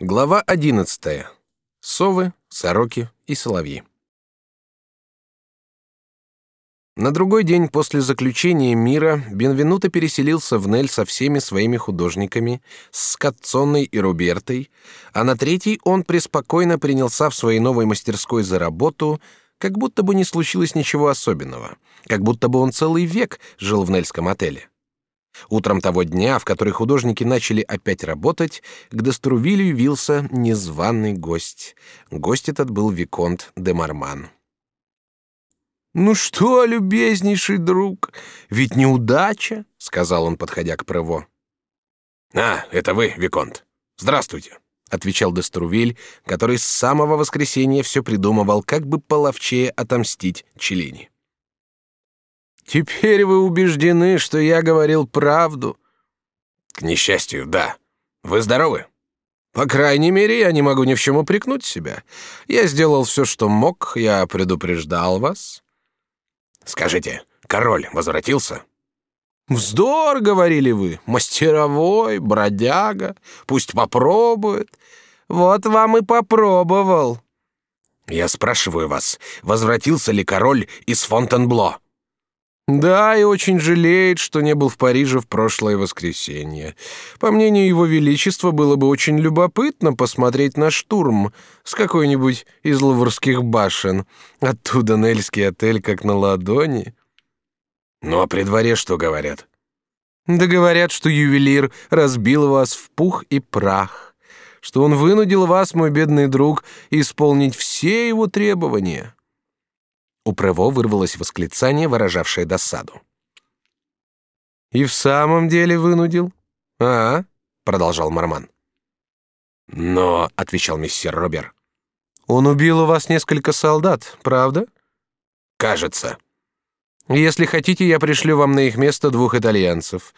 Глава одиннадцатая. Совы, сороки и соловьи. На другой день после заключения мира Бенвенуто переселился в Нель со всеми своими художниками, с Катцонной и Рубертой, а на третий он преспокойно принялся в своей новой мастерской за работу, как будто бы не случилось ничего особенного, как будто бы он целый век жил в Нельском отеле. Утром того дня, в который художники начали опять работать, к Деструвилю явился незваный гость. Гость этот был виконт де Марман. «Ну что, любезнейший друг, ведь неудача», — сказал он, подходя к Прево. «А, это вы, Виконт. Здравствуйте», — отвечал Деструвиль, который с самого воскресенья все придумывал, как бы половчее отомстить Челини. Теперь вы убеждены, что я говорил правду? К несчастью, да. Вы здоровы? По крайней мере, я не могу ни в чем упрекнуть себя. Я сделал все, что мог, я предупреждал вас. Скажите, король возвратился? Вздор, говорили вы, мастеровой, бродяга, пусть попробует. Вот вам и попробовал. Я спрашиваю вас, возвратился ли король из Фонтенбло? Да, и очень жалеет, что не был в Париже в прошлое воскресенье. По мнению его величества, было бы очень любопытно посмотреть на штурм с какой-нибудь из луврских башен. Оттуда Нельский отель как на ладони. Ну а при дворе что говорят? Да говорят, что ювелир разбил вас в пух и прах, что он вынудил вас, мой бедный друг, исполнить все его требования. У Прево вырвалось восклицание, выражавшее досаду. «И в самом деле вынудил? А?» — продолжал Марман. «Но», — отвечал месье Робер, — «он убил у вас несколько солдат, правда?» «Кажется». «Если хотите, я пришлю вам на их место двух итальянцев,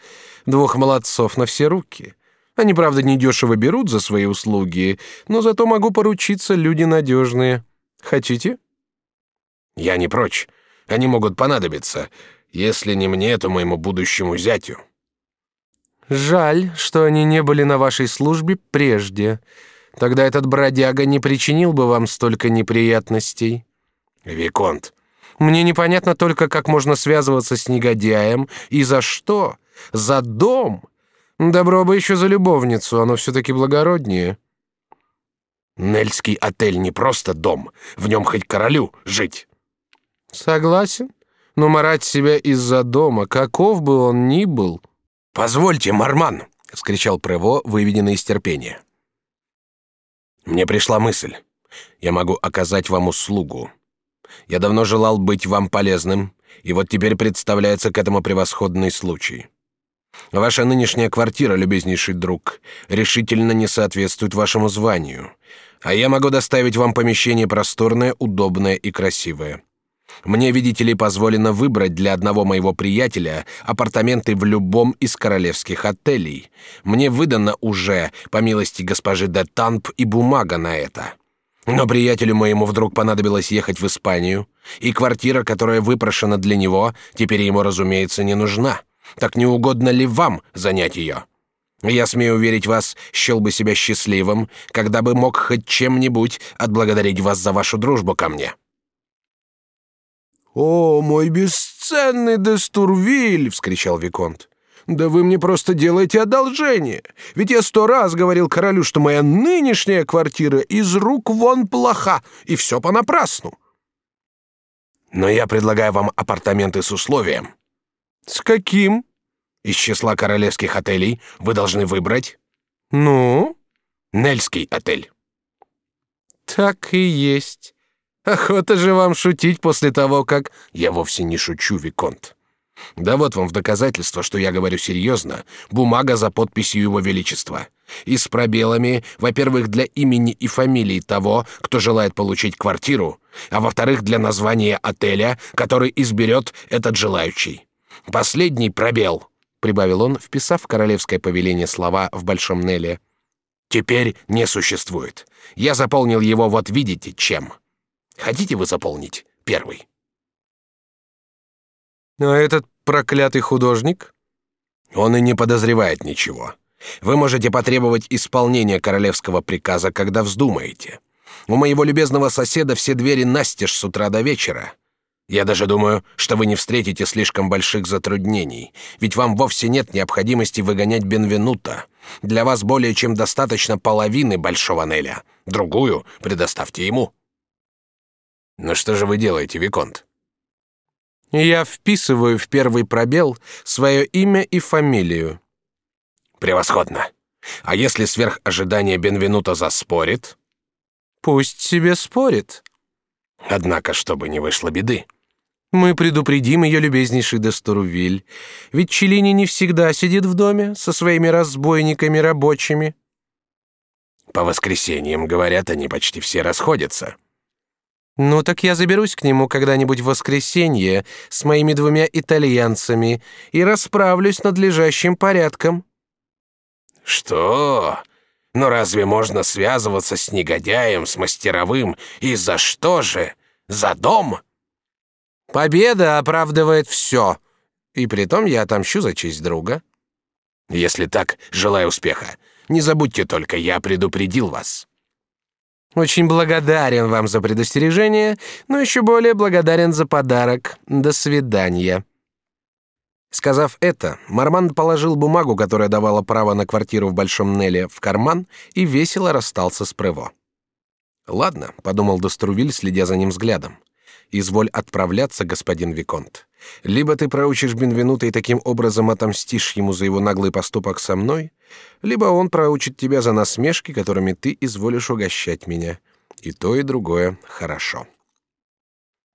двух молодцов на все руки. Они, правда, недешево берут за свои услуги, но зато могу поручиться, люди надежные. Хотите?» Я не прочь. Они могут понадобиться. Если не мне, то моему будущему зятю. Жаль, что они не были на вашей службе прежде. Тогда этот бродяга не причинил бы вам столько неприятностей. Виконт. Мне непонятно только, как можно связываться с негодяем и за что? За дом? Добро бы еще за любовницу, оно все-таки благороднее. Нельский отель не просто дом, в нем хоть королю жить. Согласен, но марать себя из-за дома, каков бы он ни был. Позвольте, Марман, вскричал Прево, выведенный из терпения. Мне пришла мысль. Я могу оказать вам услугу. Я давно желал быть вам полезным, и вот теперь представляется к этому превосходный случай. Ваша нынешняя квартира, любезнейший друг, решительно не соответствует вашему званию, а я могу доставить вам помещение просторное, удобное и красивое. Мне, видите ли, позволено выбрать для одного моего приятеля апартаменты в любом из королевских отелей. Мне выдано уже, по милости госпожи де Тамп, и бумага на это. Но приятелю моему вдруг понадобилось ехать в Испанию, и квартира, которая выпрошена для него, теперь ему, разумеется, не нужна. Так не угодно ли вам занять ее? Я смею уверить вас, счел бы себя счастливым, когда бы мог хоть чем-нибудь отблагодарить вас за вашу дружбу ко мне. «О, мой бесценный Дестурвиль!» — вскричал Виконт. «Да вы мне просто делаете одолжение. Ведь я сто раз говорил королю, что моя нынешняя квартира из рук вон плоха, и все понапрасну». «Но я предлагаю вам апартаменты с условием». «С каким?» «Из числа королевских отелей вы должны выбрать». «Ну?» «Нельский отель». «Так и есть. Охота же вам шутить после того, как... Я вовсе не шучу, Виконт. Да вот вам в доказательство, что я говорю серьезно, бумага за подписью Его Величества. И с пробелами, во-первых, для имени и фамилии того, кто желает получить квартиру, а во-вторых, для названия отеля, который изберет этот желающий. Последний пробел, прибавил он, вписав королевское повеление слова в большом Неле. Теперь не существует. Я заполнил его вот видите чем. Хотите вы заполнить первый? А этот проклятый художник? Он и не подозревает ничего. Вы можете потребовать исполнения королевского приказа, когда вздумаете. У моего любезного соседа все двери настежь с утра до вечера. Я даже думаю, что вы не встретите слишком больших затруднений, ведь вам вовсе нет необходимости выгонять Бенвенута. Для вас более чем достаточно половины Большого Неля. Другую предоставьте ему. Ну что же вы делаете, Виконт? Я вписываю в первый пробел свое имя и фамилию. Превосходно. А если сверх ожидания Бенвенуто заспорит? Пусть себе спорит. Однако, чтобы не вышло беды. Мы предупредим ее, любезнейший Десторувиль, ведь Челини не всегда сидит в доме со своими разбойниками рабочими. По воскресеньям, говорят, они почти все расходятся. Ну так я заберусь к нему когда-нибудь в воскресенье с моими двумя итальянцами и расправлюсь надлежащим порядком. Что? Но разве можно связываться с негодяем, с мастеровым? И за что же? За дом? Победа оправдывает все. И притом я отомщу за честь друга. Если так, желаю успеха. Не забудьте только, я предупредил вас. Очень благодарен вам за предостережение, но еще более благодарен за подарок. До свидания. Сказав это, Марман положил бумагу, которая давала право на квартиру в Большом Неле, в карман и весело расстался с Прево. «Ладно», — подумал Дострувиль, следя за ним взглядом. «Изволь отправляться, господин Виконт. Либо ты проучишь Бенвенута и таким образом отомстишь ему за его наглый поступок со мной, либо он проучит тебя за насмешки, которыми ты изволишь угощать меня. И то, и другое хорошо».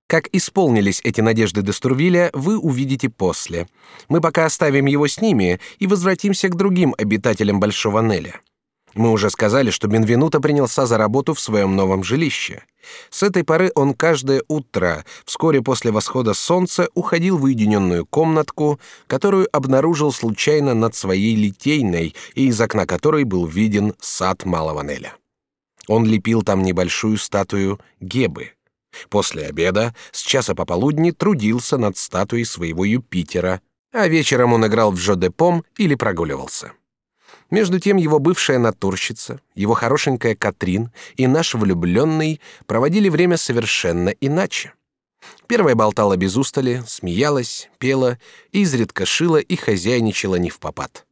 Как исполнились эти надежды Дестурвиля, вы увидите после. Мы пока оставим его с ними и возвратимся к другим обитателям Большого Неля. Мы уже сказали, что Бенвенуто принялся за работу в своем новом жилище. С этой поры он каждое утро, вскоре после восхода солнца, уходил в уединенную комнатку, которую обнаружил случайно над своей литейной и из окна которой был виден сад Малого Неля. Он лепил там небольшую статую Гебы — После обеда, с часа пополудни, трудился над статуей своего Юпитера, а вечером он играл в жодепом или прогуливался. Между тем его бывшая натурщица, его хорошенькая Катрин и наш влюбленный проводили время совершенно иначе. Первая болтала без устали, смеялась, пела, изредка шила и хозяйничала не в попад.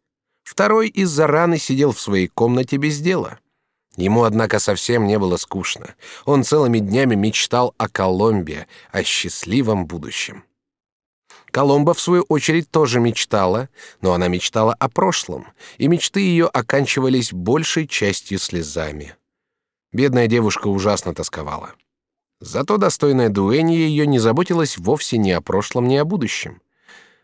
Второй из-за раны сидел в своей комнате без дела — Ему, однако, совсем не было скучно. Он целыми днями мечтал о Коломбе, о счастливом будущем. Коломба, в свою очередь, тоже мечтала, но она мечтала о прошлом, и мечты ее оканчивались большей частью слезами. Бедная девушка ужасно тосковала. Зато достойная Дуэнья ее не заботилась вовсе ни о прошлом, ни о будущем.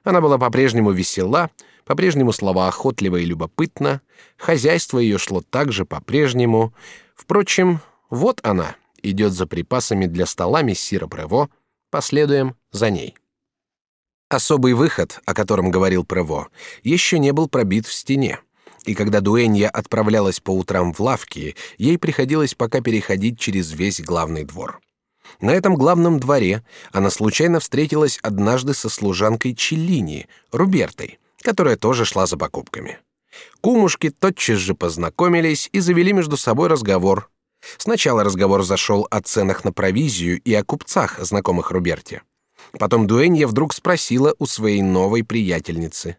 Она была по-прежнему весела, по-прежнему слова охотливо и любопытно, хозяйство ее шло также по-прежнему. Впрочем, вот она идет за припасами для стола мессира Прево, последуем за ней. Особый выход, о котором говорил Прево, еще не был пробит в стене. И когда Дуэнья отправлялась по утрам в лавки, ей приходилось пока переходить через весь главный двор. На этом главном дворе она случайно встретилась однажды со служанкой Челлини, Рубертой, которая тоже шла за покупками. Кумушки тотчас же познакомились и завели между собой разговор. Сначала разговор зашел о ценах на провизию и о купцах, знакомых Руберте. Потом Дуэнья вдруг спросила у своей новой приятельницы.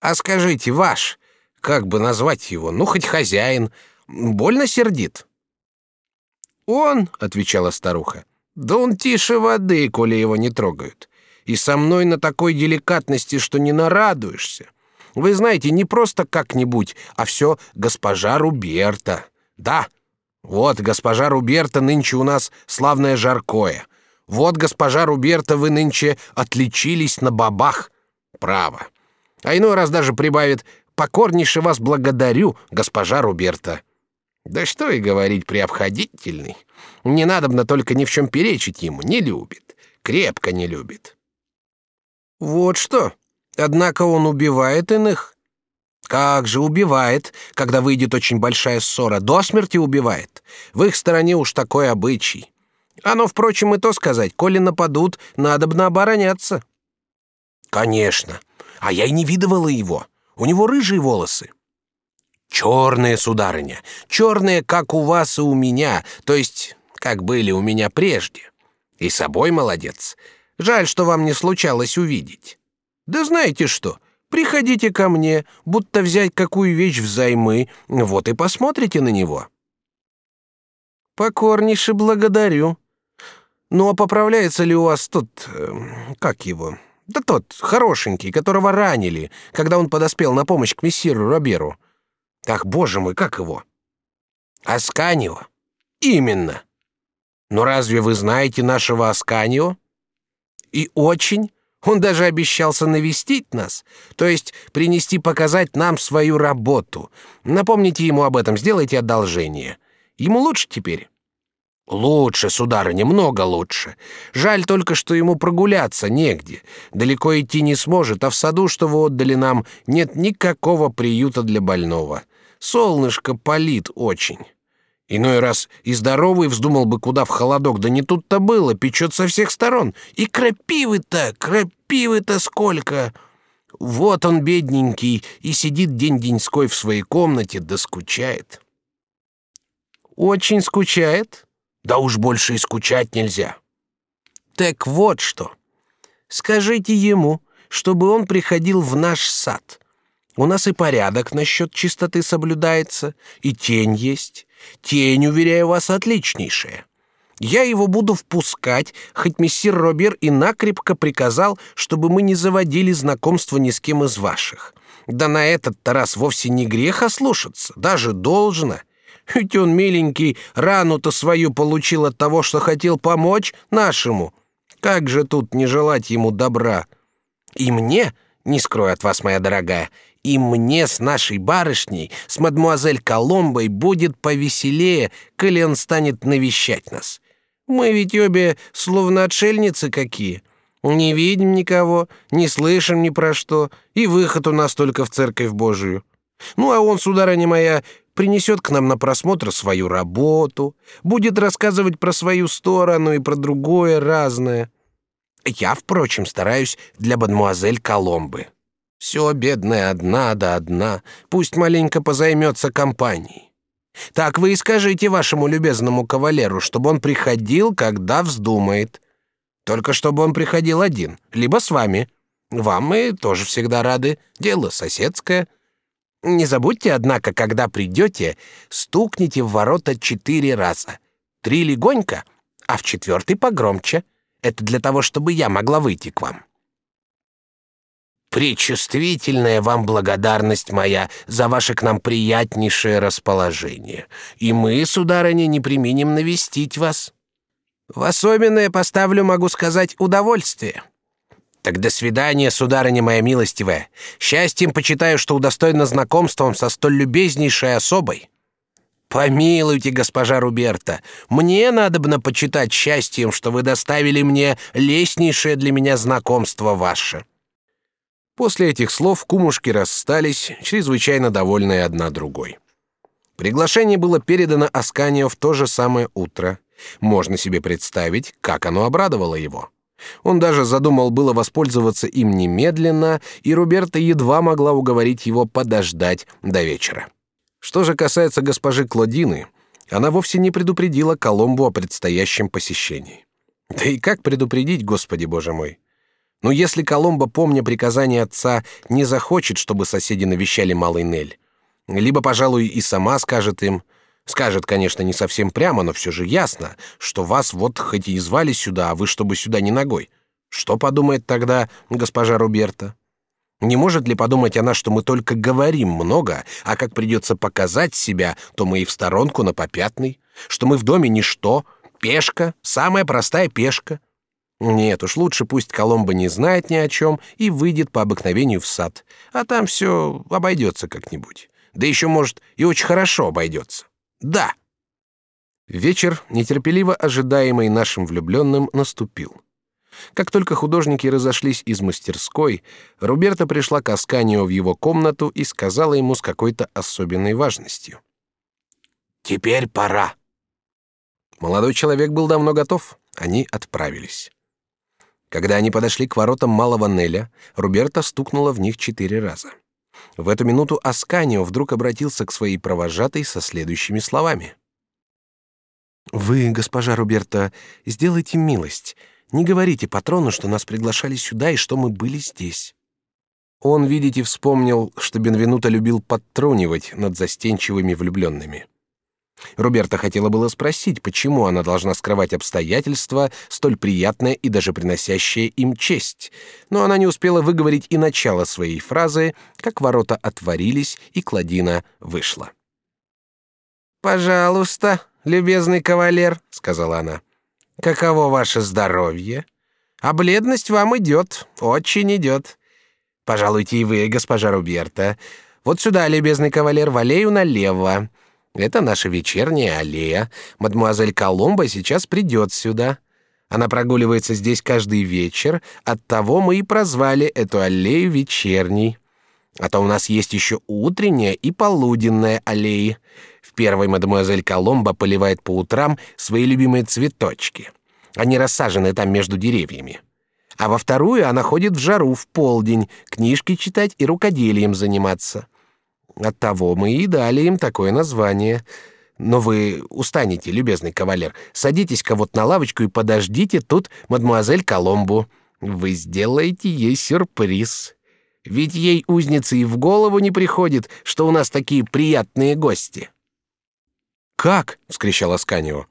«А скажите, ваш, как бы назвать его, ну, хоть хозяин, больно сердит?» «Он», — отвечала старуха, — «да он тише воды, коли его не трогают и со мной на такой деликатности, что не нарадуешься. Вы знаете, не просто как-нибудь, а все госпожа Руберта. Да, вот госпожа Руберта нынче у нас славное жаркое. Вот госпожа Руберта вы нынче отличились на бабах. Право. А иной раз даже прибавит «покорнейше вас благодарю, госпожа Руберта». Да что и говорить при обходительный. Не надобно только ни в чем перечить ему, не любит, крепко не любит. Вот что. Однако он убивает иных. Как же убивает, когда выйдет очень большая ссора, до смерти убивает. В их стороне уж такой обычай. Оно, впрочем, и то сказать, коли нападут, надо бы обороняться. Конечно. А я и не видывала его. У него рыжие волосы. Черные, сударыня, черные, как у вас и у меня, то есть, как были у меня прежде. И собой молодец. Жаль, что вам не случалось увидеть. Да знаете что, приходите ко мне, будто взять какую вещь взаймы, вот и посмотрите на него. Покорнейше благодарю. Ну а поправляется ли у вас тот, э, как его? Да тот хорошенький, которого ранили, когда он подоспел на помощь к мессиру Роберу. Ах, боже мой, как его? Асканио. Именно. Но разве вы знаете нашего Асканио? И очень. Он даже обещался навестить нас, то есть принести показать нам свою работу. Напомните ему об этом, сделайте одолжение. Ему лучше теперь. Лучше, сударыня, много лучше. Жаль только, что ему прогуляться негде. Далеко идти не сможет, а в саду, что вы отдали нам, нет никакого приюта для больного. Солнышко палит очень. Иной раз и здоровый вздумал бы куда в холодок, да не тут-то было, печет со всех сторон. И крапивы-то, крапивы-то сколько! Вот он, бедненький, и сидит день-деньской в своей комнате, да скучает. Очень скучает? Да уж больше и скучать нельзя. Так вот что. Скажите ему, чтобы он приходил в наш сад. У нас и порядок насчет чистоты соблюдается, и тень есть. Тень, уверяю вас, отличнейшая. Я его буду впускать, хоть мессир Робер и накрепко приказал, чтобы мы не заводили знакомства ни с кем из ваших. Да на этот-то раз вовсе не грех ослушаться, даже должно. Ведь он, миленький, рану-то свою получил от того, что хотел помочь нашему. Как же тут не желать ему добра? И мне, не скрою от вас, моя дорогая, и мне с нашей барышней, с мадмуазель Коломбой, будет повеселее, коли он станет навещать нас. Мы ведь обе словно отшельницы какие. Не видим никого, не слышим ни про что, и выход у нас только в церковь Божию. Ну, а он, сударыня моя, принесет к нам на просмотр свою работу, будет рассказывать про свою сторону и про другое разное. Я, впрочем, стараюсь для мадмуазель Коломбы. Все, бедная, одна да одна, пусть маленько позаймется компанией. Так вы и скажите вашему любезному кавалеру, чтобы он приходил, когда вздумает. Только чтобы он приходил один, либо с вами. Вам мы тоже всегда рады, дело соседское. Не забудьте, однако, когда придете, стукните в ворота четыре раза. Три легонько, а в четвертый погромче. Это для того, чтобы я могла выйти к вам. Пречувствительная вам благодарность моя за ваше к нам приятнейшее расположение. И мы, сударыня, не применим навестить вас. В особенное поставлю, могу сказать, удовольствие. Так до свидания, сударыня моя милостивая. Счастьем почитаю, что удостоена знакомством со столь любезнейшей особой. Помилуйте, госпожа Руберта, мне надобно почитать счастьем, что вы доставили мне лестнейшее для меня знакомство ваше. После этих слов кумушки расстались, чрезвычайно довольные одна другой. Приглашение было передано Асканио в то же самое утро. Можно себе представить, как оно обрадовало его. Он даже задумал было воспользоваться им немедленно, и Руберта едва могла уговорить его подождать до вечера. Что же касается госпожи Клодины, она вовсе не предупредила Коломбу о предстоящем посещении. Да и как предупредить, Господи Боже мой? Но если Коломбо, помня приказание отца, не захочет, чтобы соседи навещали малый Нель, либо, пожалуй, и сама скажет им, скажет, конечно, не совсем прямо, но все же ясно, что вас вот хоть и звали сюда, а вы чтобы сюда не ногой. Что подумает тогда госпожа Роберта? Не может ли подумать она, что мы только говорим много, а как придется показать себя, то мы и в сторонку на попятный, что мы в доме ничто, пешка, самая простая пешка, нет уж, лучше пусть Коломбо не знает ни о чем и выйдет по обыкновению в сад, а там все обойдется как-нибудь. Да еще, может, и очень хорошо обойдется. Да. Вечер, нетерпеливо ожидаемый нашим влюбленным, наступил. Как только художники разошлись из мастерской, Руберта пришла к Асканио в его комнату и сказала ему с какой-то особенной важностью. «Теперь пора». Молодой человек был давно готов. Они отправились. Когда они подошли к воротам малого Неля, Руберта стукнула в них четыре раза. В эту минуту Асканио вдруг обратился к своей провожатой со следующими словами. «Вы, госпожа Роберта, сделайте милость. Не говорите патрону, что нас приглашали сюда и что мы были здесь». Он, видите, вспомнил, что Бенвенуто любил подтрунивать над застенчивыми влюбленными. Роберта хотела было спросить, почему она должна скрывать обстоятельства, столь приятное и даже приносящее им честь, но она не успела выговорить и начало своей фразы, как ворота отворились, и Кладина вышла. «Пожалуйста, любезный кавалер», — сказала она, — «каково ваше здоровье? А бледность вам идет, очень идет. Пожалуйте и вы, госпожа Руберта. Вот сюда, любезный кавалер, в аллею налево. Это наша вечерняя аллея. Мадмуазель Коломбо сейчас придет сюда. Она прогуливается здесь каждый вечер, оттого мы и прозвали эту аллею вечерней. А то у нас есть еще утренняя и полуденная аллеи. В первой мадемуазель Коломбо поливает по утрам свои любимые цветочки. Они рассажены там между деревьями а во вторую она ходит в жару в полдень, книжки читать и рукоделием заниматься. Оттого мы и дали им такое название. Но вы устанете, любезный кавалер. Садитесь-ка вот на лавочку и подождите тут мадмуазель Коломбу. Вы сделаете ей сюрприз. Ведь ей узница и в голову не приходит, что у нас такие приятные гости. Как? – вскричал Асканио.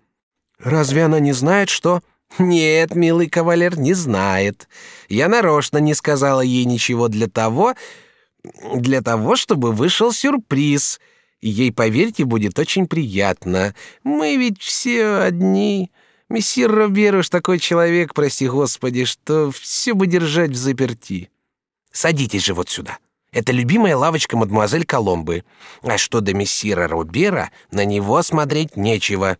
Разве она не знает, что нет, милый кавалер, не знает. Я нарочно не сказала ей ничего для того, для того, чтобы вышел сюрприз. ей, поверьте, будет очень приятно. Мы ведь все одни. Мессир Робер уж такой человек, прости господи, что все бы держать в заперти. Садитесь же вот сюда. Это любимая лавочка мадемуазель Коломбы. А что до мессира Робера, на него смотреть нечего.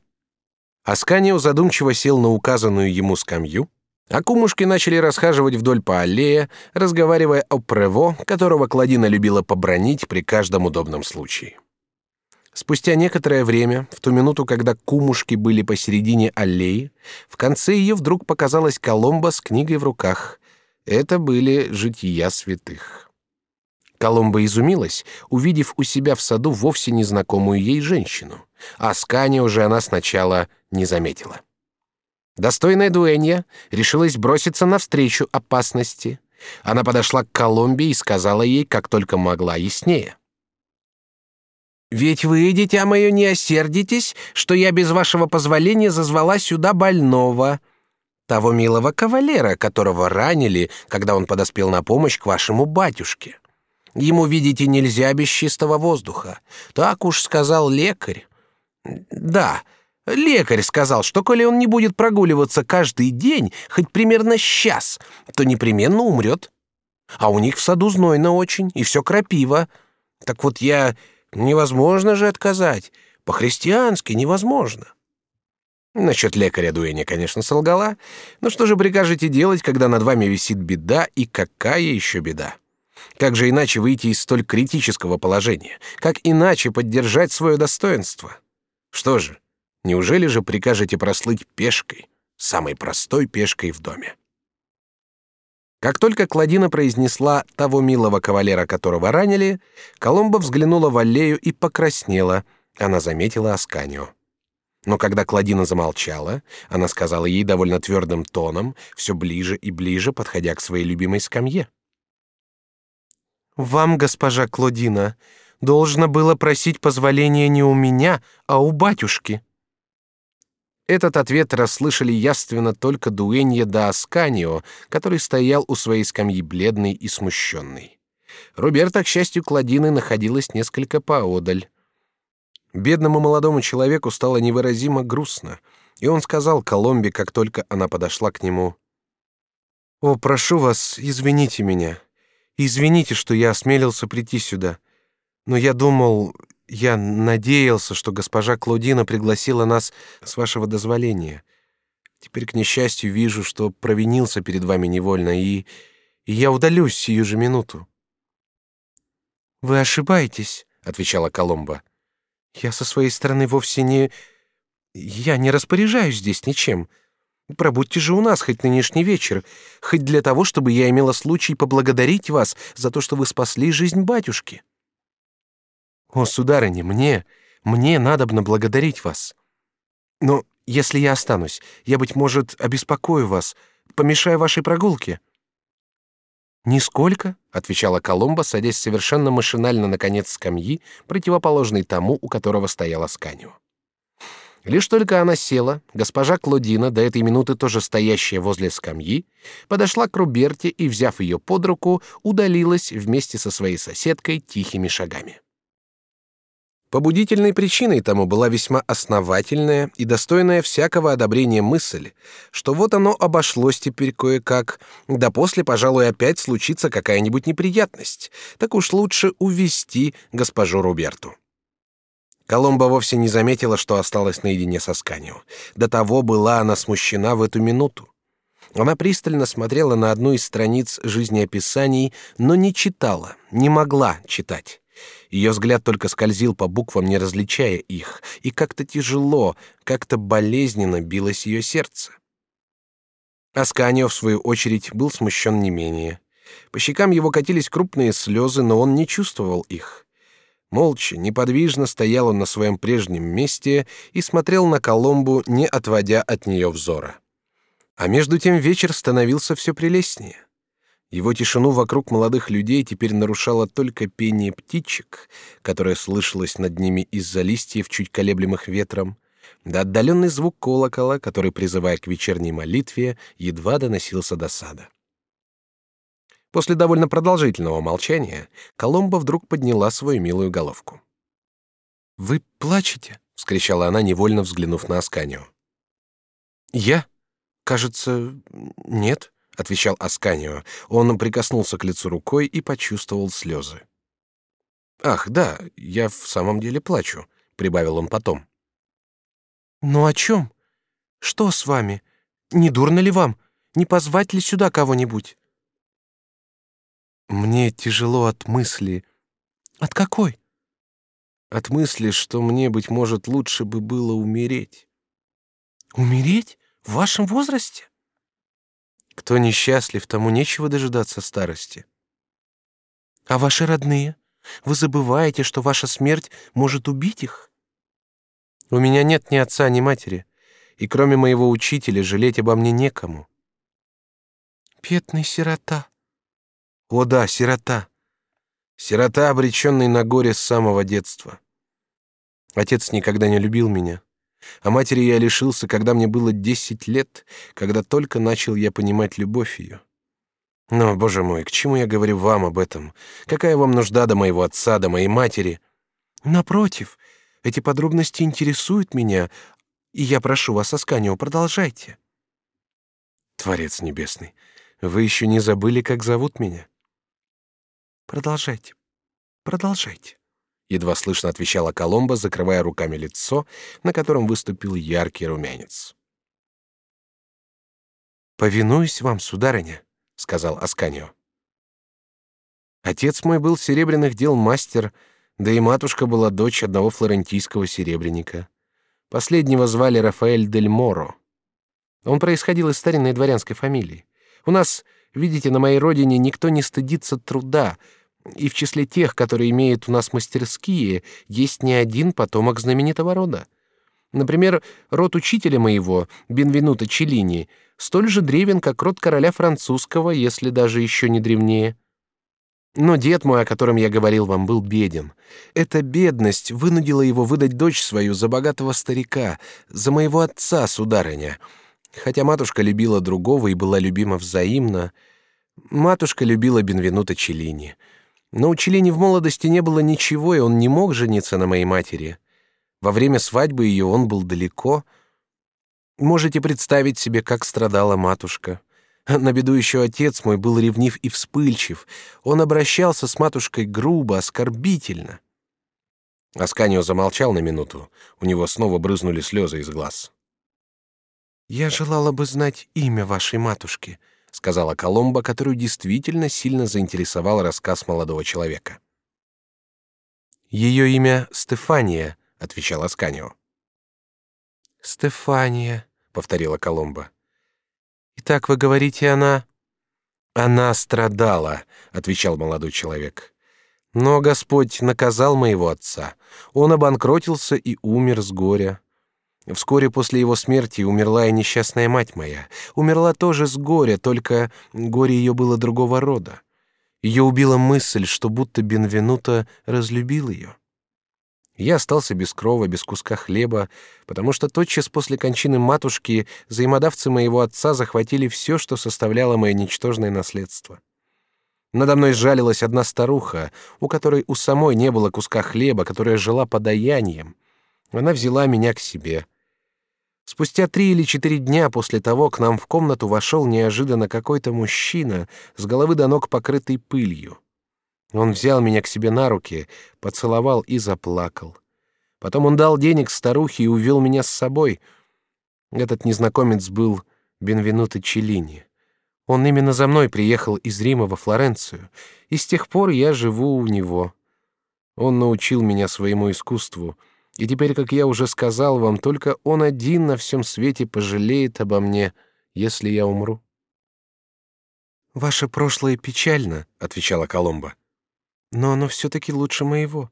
Асканио задумчиво сел на указанную ему скамью, а кумушки начали расхаживать вдоль по аллее, разговаривая о Прево, которого Кладина любила побронить при каждом удобном случае. Спустя некоторое время, в ту минуту, когда кумушки были посередине аллеи, в конце ее вдруг показалась Коломба с книгой в руках. Это были жития святых. Коломба изумилась, увидев у себя в саду вовсе незнакомую ей женщину, а Скани уже она сначала не заметила. Достойная дуэнья решилась броситься навстречу опасности. Она подошла к Коломбе и сказала ей, как только могла, яснее. «Ведь вы, дитя мое, не осердитесь, что я без вашего позволения зазвала сюда больного, того милого кавалера, которого ранили, когда он подоспел на помощь к вашему батюшке. Ему, видите, нельзя без чистого воздуха. Так уж сказал лекарь. Да, Лекарь сказал, что коли он не будет прогуливаться каждый день, хоть примерно час, то непременно умрет. А у них в саду знойно очень, и все крапива. Так вот я... Невозможно же отказать. По-христиански невозможно. Насчет лекаря Дуэня, конечно, солгала. Но что же прикажете делать, когда над вами висит беда, и какая еще беда? Как же иначе выйти из столь критического положения? Как иначе поддержать свое достоинство? Что же, Неужели же прикажете прослыть пешкой, самой простой пешкой в доме? Как только Кладина произнесла того милого кавалера, которого ранили, Коломба взглянула в аллею и покраснела. Она заметила Асканио. Но когда Кладина замолчала, она сказала ей довольно твердым тоном, все ближе и ближе, подходя к своей любимой скамье. «Вам, госпожа Клодина, должно было просить позволения не у меня, а у батюшки». Этот ответ расслышали яственно только Дуэнья да Асканио, который стоял у своей скамьи бледный и смущенный. Роберта, к счастью, Кладины находилась несколько поодаль. Бедному молодому человеку стало невыразимо грустно, и он сказал Коломбе, как только она подошла к нему: "О, прошу вас, извините меня. Извините, что я осмелился прийти сюда. Но я думал, я надеялся, что госпожа Клодина пригласила нас с вашего дозволения. Теперь, к несчастью, вижу, что провинился перед вами невольно, и, и я удалюсь сию же минуту. Вы ошибаетесь, отвечала Коломба. Я со своей стороны вовсе не я не распоряжаюсь здесь ничем. Пробудьте же у нас хоть нынешний вечер, хоть для того, чтобы я имела случай поблагодарить вас за то, что вы спасли жизнь батюшки. О, сударыня, мне, мне надобно благодарить вас. Но если я останусь, я, быть может, обеспокою вас, помешаю вашей прогулке. Нисколько, отвечала Коломба, садясь совершенно машинально на конец скамьи, противоположной тому, у которого стояла Сканио. Лишь только она села, госпожа Клодина, до этой минуты тоже стоящая возле скамьи, подошла к Руберте и, взяв ее под руку, удалилась вместе со своей соседкой тихими шагами. Побудительной причиной тому была весьма основательная и достойная всякого одобрения мысль, что вот оно обошлось теперь кое-как, да после, пожалуй, опять случится какая-нибудь неприятность, так уж лучше увести госпожу Руберту. Коломба вовсе не заметила, что осталась наедине со Сканио. До того была она смущена в эту минуту. Она пристально смотрела на одну из страниц жизнеописаний, но не читала, не могла читать. Ее взгляд только скользил по буквам, не различая их, и как-то тяжело, как-то болезненно билось ее сердце. Асканио, в свою очередь, был смущен не менее. По щекам его катились крупные слезы, но он не чувствовал их. Молча, неподвижно стоял он на своем прежнем месте и смотрел на Коломбу, не отводя от нее взора. А между тем вечер становился все прелестнее. Его тишину вокруг молодых людей теперь нарушало только пение птичек, которое слышалось над ними из-за листьев, чуть колеблемых ветром, да отдаленный звук колокола, который, призывая к вечерней молитве, едва доносился до сада. После довольно продолжительного молчания Коломба вдруг подняла свою милую головку. «Вы плачете?» — вскричала она, невольно взглянув на Асканио. «Я? Кажется, нет», — отвечал Асканио. Он прикоснулся к лицу рукой и почувствовал слезы. «Ах, да, я в самом деле плачу», — прибавил он потом. «Ну о чем? Что с вами? Не дурно ли вам? Не позвать ли сюда кого-нибудь?» Мне тяжело от мысли. От какой? От мысли, что мне быть может лучше бы было умереть. Умереть в вашем возрасте? Кто несчастлив, тому нечего дожидаться старости. А ваши родные? Вы забываете, что ваша смерть может убить их? У меня нет ни отца, ни матери, и кроме моего учителя жалеть обо мне некому. Бедный сирота. О да, сирота. Сирота, обреченный на горе с самого детства. Отец никогда не любил меня. А матери я лишился, когда мне было десять лет, когда только начал я понимать любовь ее. Но, боже мой, к чему я говорю вам об этом? Какая вам нужда до моего отца, до моей матери? Напротив, эти подробности интересуют меня, и я прошу вас, Асканио, продолжайте. Творец небесный, вы еще не забыли, как зовут меня? Продолжайте. Продолжайте. Едва слышно отвечала Коломба, закрывая руками лицо, на котором выступил яркий румянец. Повинуюсь вам, сударыня, сказал Асканио. Отец мой был серебряных дел мастер, да и матушка была дочь одного флорентийского серебряника. Последнего звали Рафаэль дель Моро. Он происходил из старинной дворянской фамилии. У нас, видите, на моей родине никто не стыдится труда, и в числе тех, которые имеют у нас мастерские, есть не один потомок знаменитого рода. Например, род учителя моего, Бенвенуто Челлини, столь же древен, как род короля французского, если даже еще не древнее. Но дед мой, о котором я говорил вам, был беден. Эта бедность вынудила его выдать дочь свою за богатого старика, за моего отца, сударыня. Хотя матушка любила другого и была любима взаимно, матушка любила Бенвенуто Челлини — но у Челини в молодости не было ничего, и он не мог жениться на моей матери. Во время свадьбы ее он был далеко. Можете представить себе, как страдала матушка. На беду еще отец мой был ревнив и вспыльчив. Он обращался с матушкой грубо, оскорбительно. Асканио замолчал на минуту. У него снова брызнули слезы из глаз. «Я желала бы знать имя вашей матушки», сказала Коломба, которую действительно сильно заинтересовал рассказ молодого человека. Ее имя Стефания, отвечал Асканио. Стефания, повторила Коломба. Итак, вы говорите, она она страдала, отвечал молодой человек. Но Господь наказал моего отца. Он обанкротился и умер с горя. Вскоре после его смерти умерла и несчастная мать моя. Умерла тоже с горя, только горе ее было другого рода. Ее убила мысль, что будто Бенвенуто разлюбил ее. Я остался без крова, без куска хлеба, потому что тотчас после кончины матушки взаимодавцы моего отца захватили все, что составляло мое ничтожное наследство. Надо мной жалилась одна старуха, у которой у самой не было куска хлеба, которая жила подаянием. Она взяла меня к себе. Спустя три или четыре дня после того к нам в комнату вошел неожиданно какой-то мужчина, с головы до ног покрытый пылью. Он взял меня к себе на руки, поцеловал и заплакал. Потом он дал денег старухе и увел меня с собой. Этот незнакомец был Бенвенуто Челлини. Он именно за мной приехал из Рима во Флоренцию, и с тех пор я живу у него. Он научил меня своему искусству — и теперь, как я уже сказал вам, только он один на всем свете пожалеет обо мне, если я умру. Ваше прошлое печально, отвечала Коломба. Но оно все-таки лучше моего.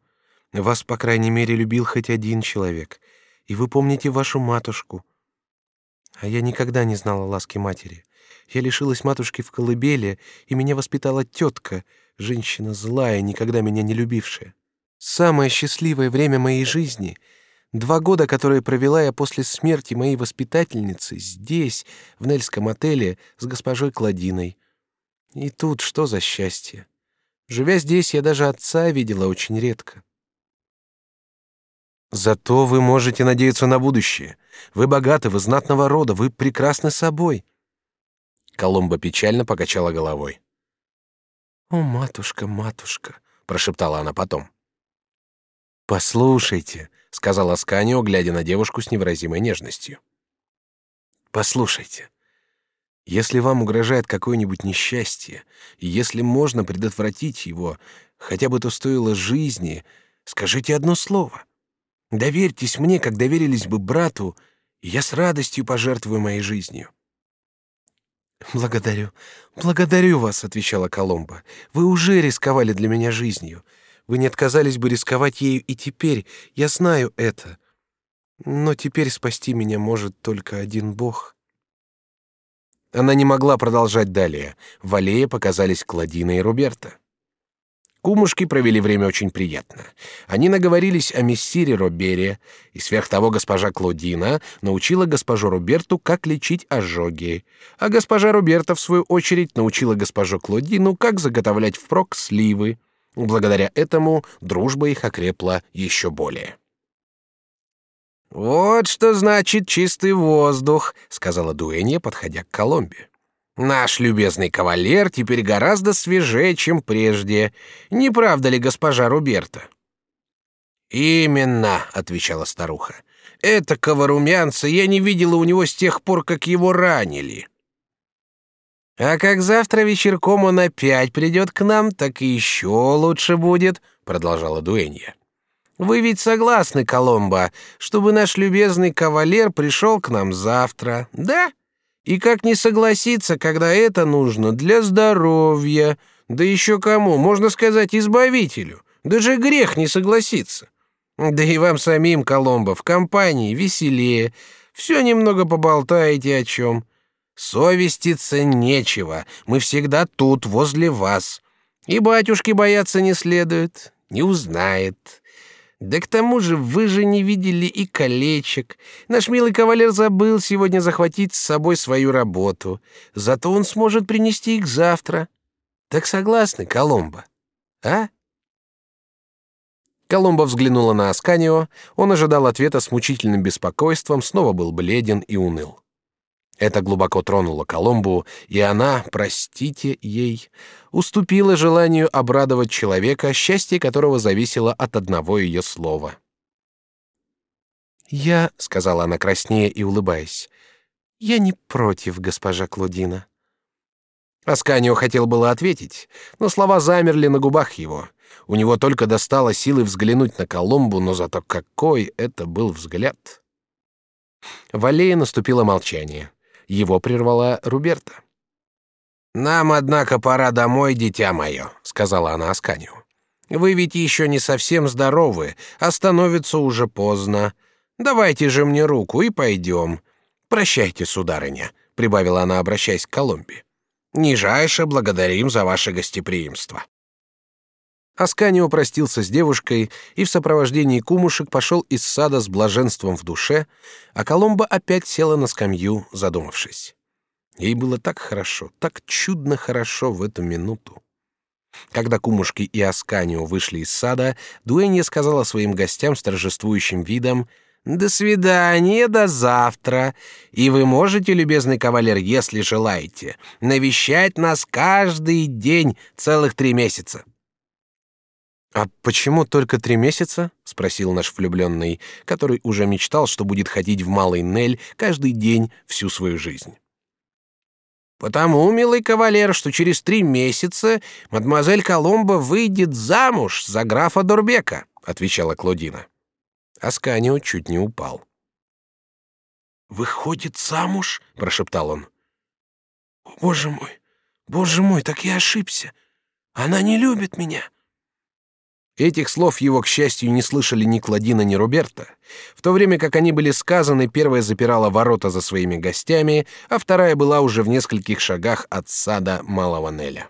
Вас, по крайней мере, любил хоть один человек, и вы помните вашу матушку. А я никогда не знала ласки матери. Я лишилась матушки в колыбели, и меня воспитала тетка, женщина злая, никогда меня не любившая. Самое счастливое время моей жизни — два года, которые провела я после смерти моей воспитательницы здесь, в Нельском отеле, с госпожой Кладиной. И тут что за счастье? Живя здесь, я даже отца видела очень редко. Зато вы можете надеяться на будущее. Вы богаты, вы знатного рода, вы прекрасны собой. Коломба печально покачала головой. О, матушка, матушка, прошептала она потом. Послушайте, сказала Сканио, глядя на девушку с невыразимой нежностью. Послушайте. Если вам угрожает какое-нибудь несчастье, и если можно предотвратить его, хотя бы то стоило жизни, скажите одно слово. Доверьтесь мне, как доверились бы брату, и я с радостью пожертвую моей жизнью. Благодарю, благодарю вас, отвечала Коломба. Вы уже рисковали для меня жизнью. Вы не отказались бы рисковать ею и теперь, я знаю это. Но теперь спасти меня может только один Бог. Она не могла продолжать далее. В аллее показались Кладина и Роберта. Кумушки провели время очень приятно. Они наговорились о мессире Робере, и сверх того госпожа Клодина научила госпожу Роберту, как лечить ожоги, а госпожа Роберта, в свою очередь, научила госпожу Клодину, как заготовлять впрок сливы. Благодаря этому дружба их окрепла еще более. «Вот что значит чистый воздух», — сказала Дуэнья, подходя к Коломбе. «Наш любезный кавалер теперь гораздо свежее, чем прежде. Не правда ли, госпожа Руберта?» «Именно», — отвечала старуха. «Это румянца я не видела у него с тех пор, как его ранили». А как завтра вечерком он опять придет к нам, так и еще лучше будет, продолжала Дуэнья. Вы ведь согласны, Коломба, чтобы наш любезный кавалер пришел к нам завтра, да? И как не согласиться, когда это нужно для здоровья, да еще кому, можно сказать, избавителю. Даже грех не согласиться. Да и вам самим, Коломба, в компании веселее. Все немного поболтаете о чем. Совеститься нечего, мы всегда тут, возле вас. И батюшки бояться не следует, не узнает. Да к тому же вы же не видели и колечек. Наш милый кавалер забыл сегодня захватить с собой свою работу. Зато он сможет принести их завтра. Так согласны, Коломба? А? Коломба взглянула на Асканио. Он ожидал ответа с мучительным беспокойством, снова был бледен и уныл. Это глубоко тронуло Коломбу, и она, простите ей, уступила желанию обрадовать человека, счастье которого зависело от одного ее слова. «Я», — сказала она краснея и улыбаясь, — «я не против, госпожа Клодина». Асканио хотел было ответить, но слова замерли на губах его. У него только достало силы взглянуть на Коломбу, но зато какой это был взгляд! В аллее наступило молчание. Его прервала Руберта. Нам, однако, пора домой, дитя мое, сказала она Асканию. Вы ведь еще не совсем здоровы, а становится уже поздно. Давайте же мне руку и пойдем. Прощайте, сударыня, прибавила она, обращаясь к Колумбе. Нижайше благодарим за ваше гостеприимство. Асканио простился с девушкой и в сопровождении кумушек пошел из сада с блаженством в душе, а Коломба опять села на скамью, задумавшись. Ей было так хорошо, так чудно хорошо в эту минуту. Когда кумушки и Асканио вышли из сада, Дуэнья сказала своим гостям с торжествующим видом «До свидания, до завтра, и вы можете, любезный кавалер, если желаете, навещать нас каждый день целых три месяца». «А почему только три месяца?» — спросил наш влюбленный, который уже мечтал, что будет ходить в Малый Нель каждый день всю свою жизнь. «Потому, милый кавалер, что через три месяца мадемуазель Коломбо выйдет замуж за графа Дорбека», — отвечала Клодина. Асканио чуть не упал. «Выходит замуж?» — прошептал он. «Боже мой, боже мой, так я ошибся. Она не любит меня». Этих слов его, к счастью, не слышали ни Кладина, ни Роберта. В то время как они были сказаны, первая запирала ворота за своими гостями, а вторая была уже в нескольких шагах от сада Малого Неля.